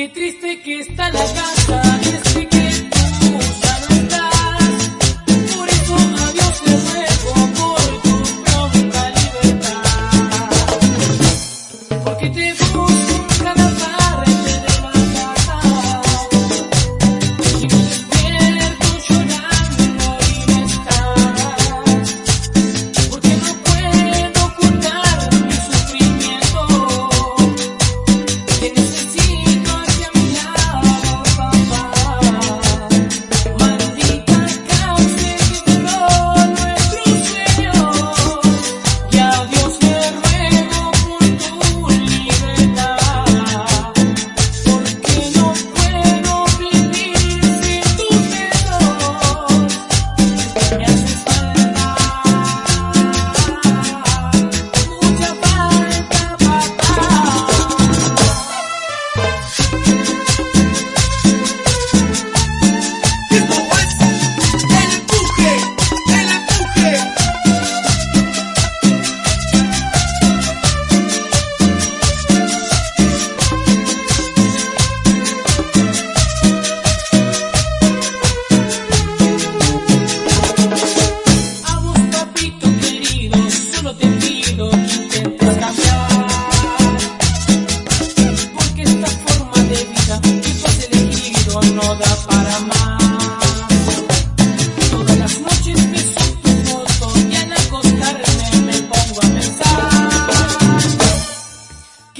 Qué triste que está la casa.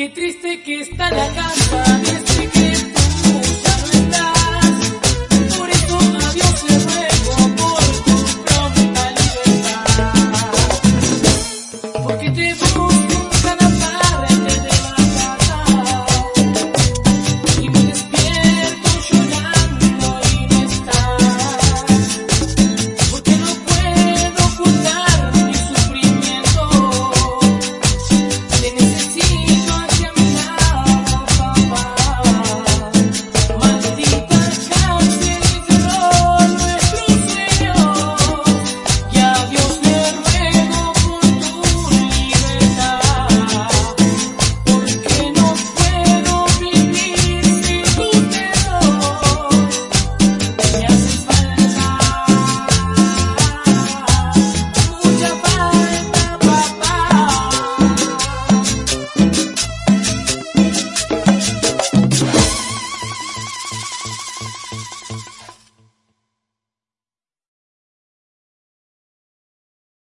Qué triste que está la casa